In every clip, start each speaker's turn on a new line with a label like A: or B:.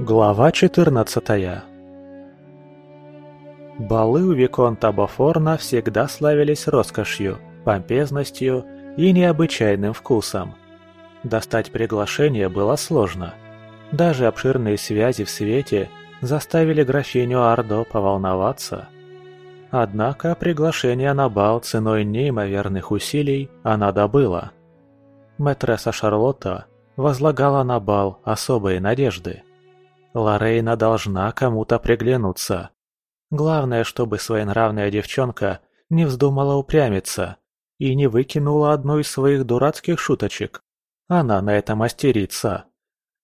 A: Глава 14 Балы у Виконта Бофорна всегда славились роскошью, помпезностью и необычайным вкусом. Достать приглашение было сложно. Даже обширные связи в свете заставили графиню Ардо поволноваться. Однако приглашение на бал ценой неимоверных усилий она добыла. Мэтресса Шарлотта возлагала на бал особые надежды. Лорейна должна кому-то приглянуться. Главное, чтобы своенравная девчонка не вздумала упрямиться и не выкинула одну из своих дурацких шуточек. Она на это мастерица.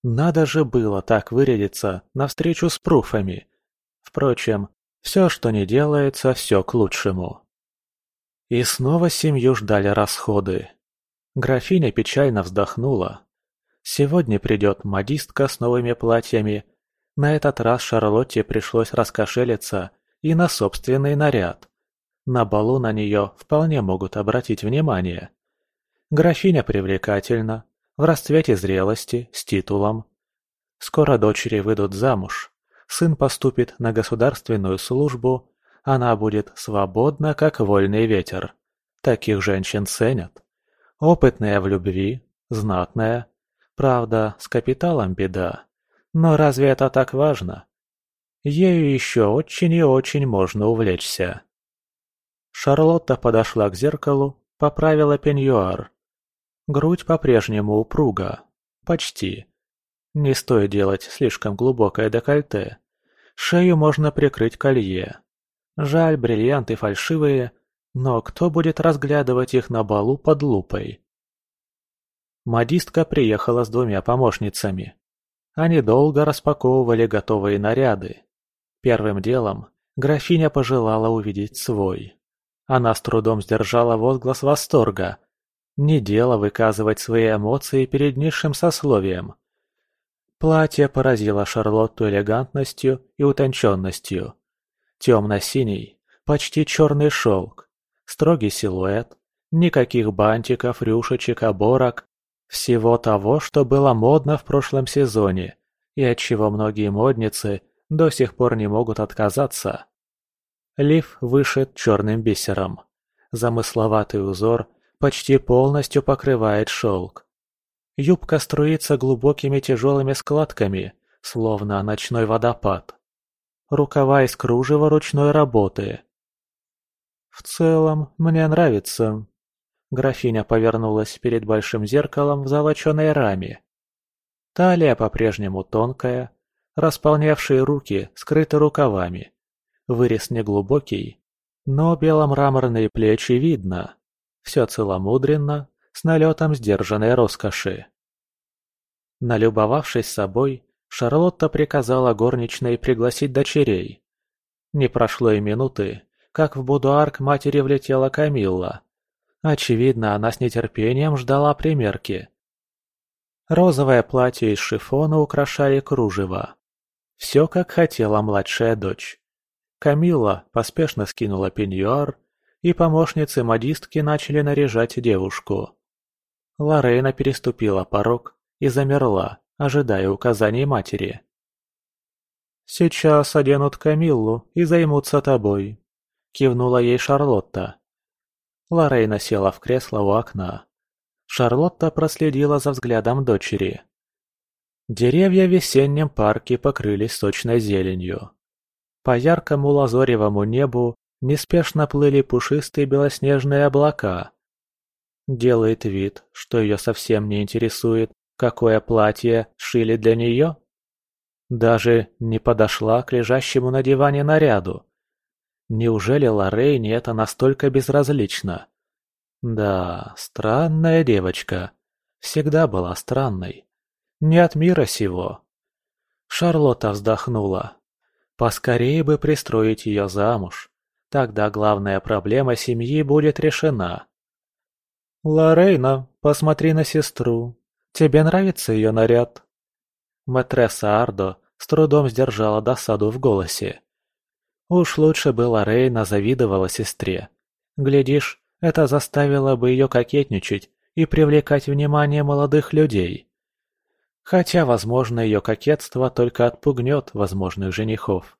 A: Надо же было так вырядиться навстречу с пруфами. Впрочем, все, что не делается, все к лучшему. И снова семью ждали расходы. Графиня печально вздохнула. Сегодня придет модистка с новыми платьями на этот раз Шарлотте пришлось раскошелиться и на собственный наряд. На балу на нее вполне могут обратить внимание. Графиня привлекательна, в расцвете зрелости, с титулом. Скоро дочери выйдут замуж, сын поступит на государственную службу, она будет свободна, как вольный ветер. Таких женщин ценят. Опытная в любви, знатная. Правда, с капиталом беда. Но разве это так важно? Ею еще очень и очень можно увлечься. Шарлотта подошла к зеркалу, поправила пеньюар. Грудь по-прежнему упруга. Почти. Не стоит делать слишком глубокое декольте. Шею можно прикрыть колье. Жаль, бриллианты фальшивые, но кто будет разглядывать их на балу под лупой? Модистка приехала с двумя помощницами. Они долго распаковывали готовые наряды. Первым делом графиня пожелала увидеть свой. Она с трудом сдержала возглас восторга. Не дело выказывать свои эмоции перед низшим сословием. Платье поразило Шарлотту элегантностью и утонченностью. Темно-синий, почти черный шелк, строгий силуэт, никаких бантиков, рюшечек, оборок, всего того, что было модно в прошлом сезоне, и от чего многие модницы до сих пор не могут отказаться. Лиф вышит черным бисером. Замысловатый узор почти полностью покрывает шелк. Юбка струится глубокими тяжелыми складками, словно ночной водопад. Рукава из кружева ручной работы. В целом, мне нравится, Графиня повернулась перед большим зеркалом в золоченой раме. Талия по-прежнему тонкая, располнявшие руки скрыты рукавами. Вырез неглубокий, но беломраморные плечи видно. Все целомудренно, с налетом сдержанной роскоши. Налюбовавшись собой, Шарлотта приказала горничной пригласить дочерей. Не прошло и минуты, как в будуар к матери влетела Камилла. Очевидно, она с нетерпением ждала примерки. Розовое платье из шифона украшали кружево. Все, как хотела младшая дочь. Камилла поспешно скинула пеньюар, и помощницы модистки начали наряжать девушку. Лорейна переступила порог и замерла, ожидая указаний матери. «Сейчас оденут Камиллу и займутся тобой», — кивнула ей Шарлотта. Лорейна села в кресло у окна. Шарлотта проследила за взглядом дочери. Деревья в весеннем парке покрылись сочной зеленью. По яркому лазоревому небу неспешно плыли пушистые белоснежные облака. Делает вид, что ее совсем не интересует, какое платье шили для нее. Даже не подошла к лежащему на диване наряду, Неужели Лоррейне это настолько безразлично? Да, странная девочка. Всегда была странной. Не от мира сего. Шарлотта вздохнула. Поскорее бы пристроить ее замуж. Тогда главная проблема семьи будет решена. «Лорейна, посмотри на сестру. Тебе нравится ее наряд?» Матресса Ардо с трудом сдержала досаду в голосе. Уж лучше бы Лорейна завидовала сестре. Глядишь, это заставило бы ее кокетничать и привлекать внимание молодых людей. Хотя, возможно, ее кокетство только отпугнет возможных женихов.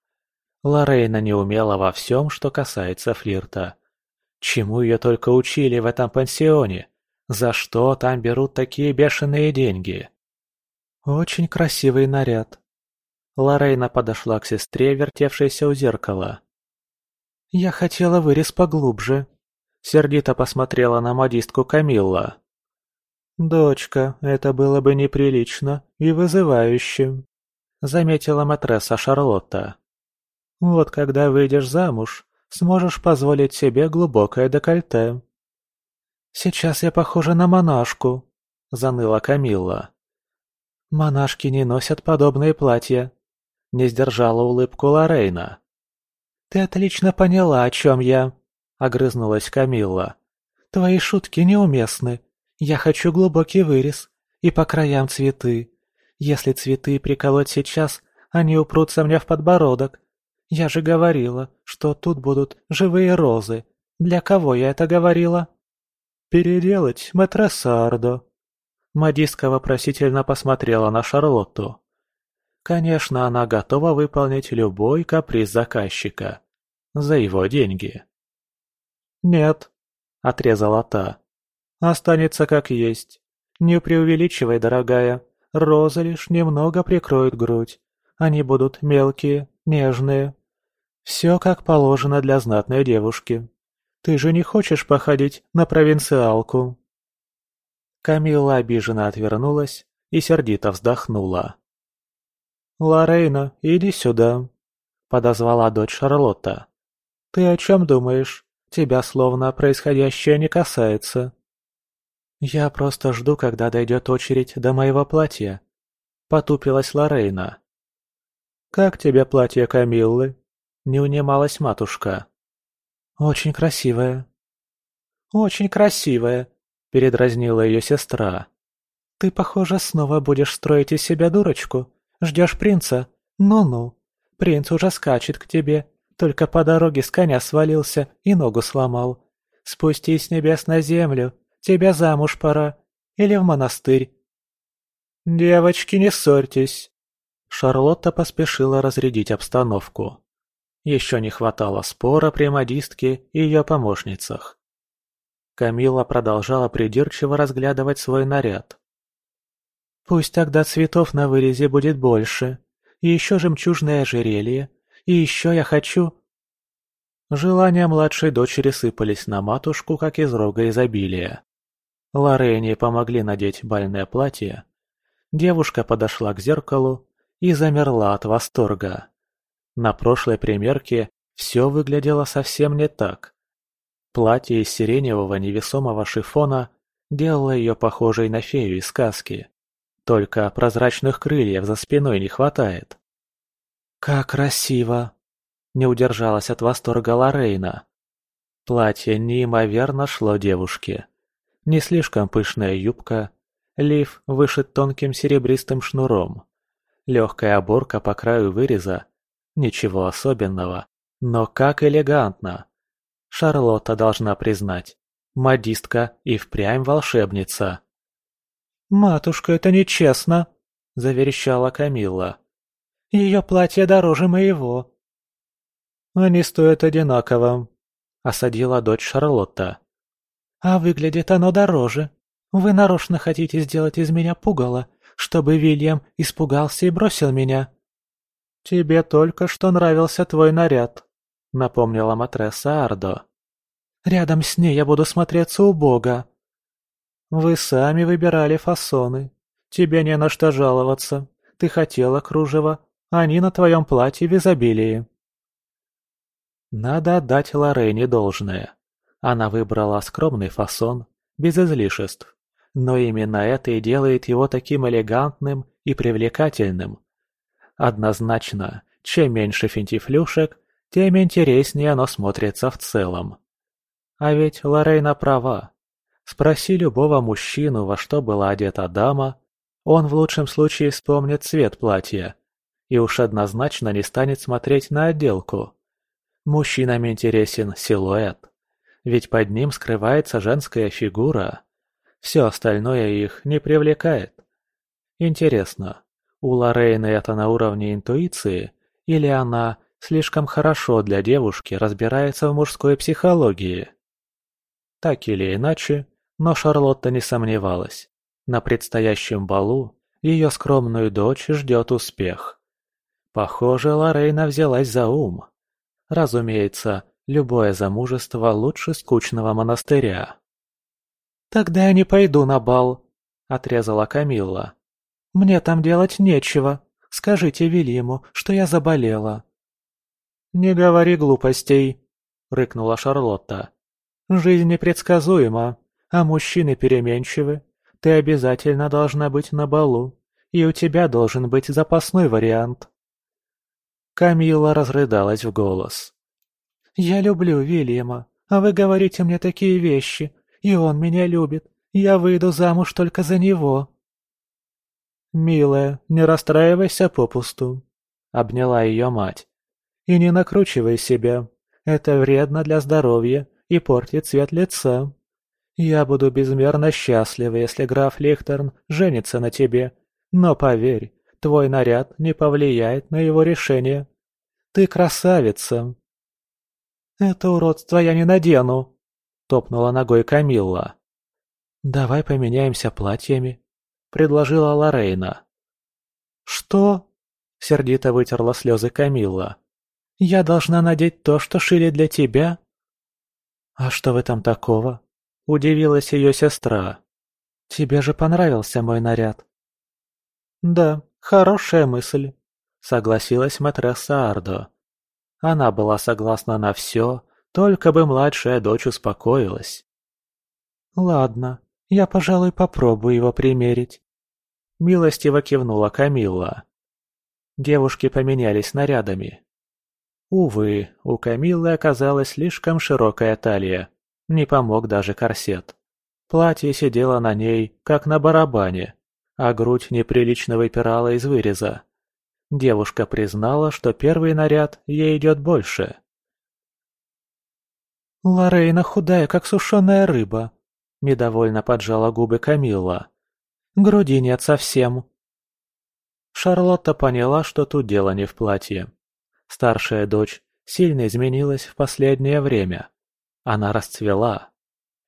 A: Лорейна не умела во всем, что касается флирта. Чему ее только учили в этом пансионе? За что там берут такие бешеные деньги? Очень красивый наряд. Лорейна подошла к сестре, вертевшейся у зеркала. «Я хотела вырез поглубже», — сердито посмотрела на модистку Камилла. «Дочка, это было бы неприлично и вызывающе», — заметила матресса Шарлотта. «Вот когда выйдешь замуж, сможешь позволить себе глубокое декольте». «Сейчас я похожа на монашку», — заныла Камилла. «Монашки не носят подобные платья», — не сдержала улыбку Лорейна. «Ты отлично поняла, о чем я», — огрызнулась Камилла. «Твои шутки неуместны. Я хочу глубокий вырез и по краям цветы. Если цветы приколоть сейчас, они упрутся мне в подбородок. Я же говорила, что тут будут живые розы. Для кого я это говорила?» «Переделать матроссардо». Мадиска вопросительно посмотрела на Шарлотту. Конечно, она готова выполнить любой каприз заказчика. За его деньги. «Нет», — отрезала та. «Останется как есть. Не преувеличивай, дорогая. Розы лишь немного прикроют грудь. Они будут мелкие, нежные. Все как положено для знатной девушки. Ты же не хочешь походить на провинциалку?» Камилла обиженно отвернулась и сердито вздохнула. «Лорейна, иди сюда», — подозвала дочь Шарлотта. «Ты о чем думаешь? Тебя словно происходящее не касается». «Я просто жду, когда дойдет очередь до моего платья», — потупилась Лорейна. «Как тебе платье Камиллы?» — не унималась матушка. «Очень красивое». «Очень красивое», — передразнила ее сестра. «Ты, похоже, снова будешь строить из себя дурочку. Ждешь принца? Ну-ну. Принц уже скачет к тебе. Только по дороге с коня свалился и ногу сломал. Спустись с небес на землю. Тебе замуж пора. Или в монастырь. «Девочки, не ссорьтесь!» Шарлотта поспешила разрядить обстановку. Еще не хватало спора при модистке и ее помощницах. Камила продолжала придирчиво разглядывать свой наряд. Пусть тогда цветов на вырезе будет больше. И еще жемчужное ожерелье. И еще я хочу...» Желания младшей дочери сыпались на матушку, как из рога изобилия. Лорене помогли надеть бальное платье. Девушка подошла к зеркалу и замерла от восторга. На прошлой примерке все выглядело совсем не так. Платье из сиреневого невесомого шифона делало ее похожей на фею из сказки. Только прозрачных крыльев за спиной не хватает. «Как красиво!» – не удержалась от восторга Лорейна. Платье неимоверно шло девушке. Не слишком пышная юбка, лиф вышит тонким серебристым шнуром. Легкая оборка по краю выреза. Ничего особенного, но как элегантно. Шарлотта должна признать, модистка и впрямь волшебница. «Матушка, это нечестно!» – заверещала Камилла. «Ее платье дороже моего!» «Они стоят одинаково», – осадила дочь Шарлотта. «А выглядит оно дороже. Вы нарочно хотите сделать из меня пугало, чтобы Вильям испугался и бросил меня». «Тебе только что нравился твой наряд», — напомнила матресса Ардо. «Рядом с ней я буду смотреться убого», «Вы сами выбирали фасоны. Тебе не на что жаловаться. Ты хотела кружева, они на твоем платье в изобилии». Надо отдать Лорене должное. Она выбрала скромный фасон, без излишеств. Но именно это и делает его таким элегантным и привлекательным. Однозначно, чем меньше финтифлюшек, тем интереснее оно смотрится в целом. А ведь Лорейна права. Спроси любого мужчину, во что была одета дама, он в лучшем случае вспомнит цвет платья и уж однозначно не станет смотреть на отделку. Мужчинам интересен силуэт, ведь под ним скрывается женская фигура. Все остальное их не привлекает. Интересно, у Лорейны это на уровне интуиции, или она слишком хорошо для девушки разбирается в мужской психологии? Так или иначе, но Шарлотта не сомневалась. На предстоящем балу ее скромную дочь ждет успех. Похоже, Лорейна взялась за ум. Разумеется, любое замужество лучше скучного монастыря. «Тогда я не пойду на бал», — отрезала Камилла. «Мне там делать нечего. Скажите Велиму, что я заболела». «Не говори глупостей», — рыкнула Шарлотта. «Жизнь непредсказуема, а мужчины переменчивы. Ты обязательно должна быть на балу, и у тебя должен быть запасной вариант». Камила разрыдалась в голос. «Я люблю Вильяма, а вы говорите мне такие вещи, и он меня любит. Я выйду замуж только за него». «Милая, не расстраивайся попусту», — обняла ее мать. «И не накручивай себя. Это вредно для здоровья и портит цвет лица. Я буду безмерно счастлива, если граф Лихтерн женится на тебе. Но поверь, твой наряд не повлияет на его решение. Ты красавица!» «Это уродство я не надену!» — топнула ногой Камилла. «Давай поменяемся платьями», — предложила Лорейна. «Что?» — сердито вытерла слезы Камилла. «Я должна надеть то, что шили для тебя?» «А что в этом такого?» — удивилась ее сестра. «Тебе же понравился мой наряд». «Да, хорошая мысль», — согласилась матресса Ардо. Она была согласна на все, только бы младшая дочь успокоилась. «Ладно, я, пожалуй, попробую его примерить», — милостиво кивнула Камилла. Девушки поменялись нарядами. Увы, у Камиллы оказалась слишком широкая талия, не помог даже корсет. Платье сидело на ней, как на барабане, а грудь неприлично выпирала из выреза. Девушка признала, что первый наряд ей идет больше. «Лорейна худая, как сушеная рыба», — недовольно поджала губы Камилла. «Груди нет совсем». Шарлотта поняла, что тут дело не в платье. Старшая дочь сильно изменилась в последнее время. Она расцвела.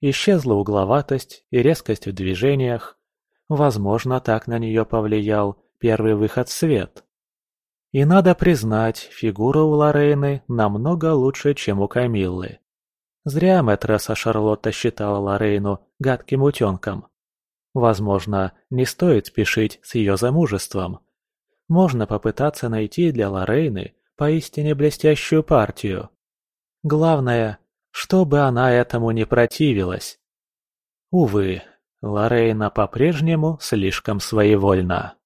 A: Исчезла угловатость и резкость в движениях. Возможно, так на нее повлиял первый выход в свет. И надо признать, фигура у Лорейны намного лучше, чем у Камиллы. Зря мэтресса Шарлотта считала Лорейну гадким утенком. Возможно, не стоит спешить с ее замужеством. Можно попытаться найти для Лорейны поистине блестящую партию. Главное, чтобы она этому не противилась. Увы, Лорейна по-прежнему слишком своевольна.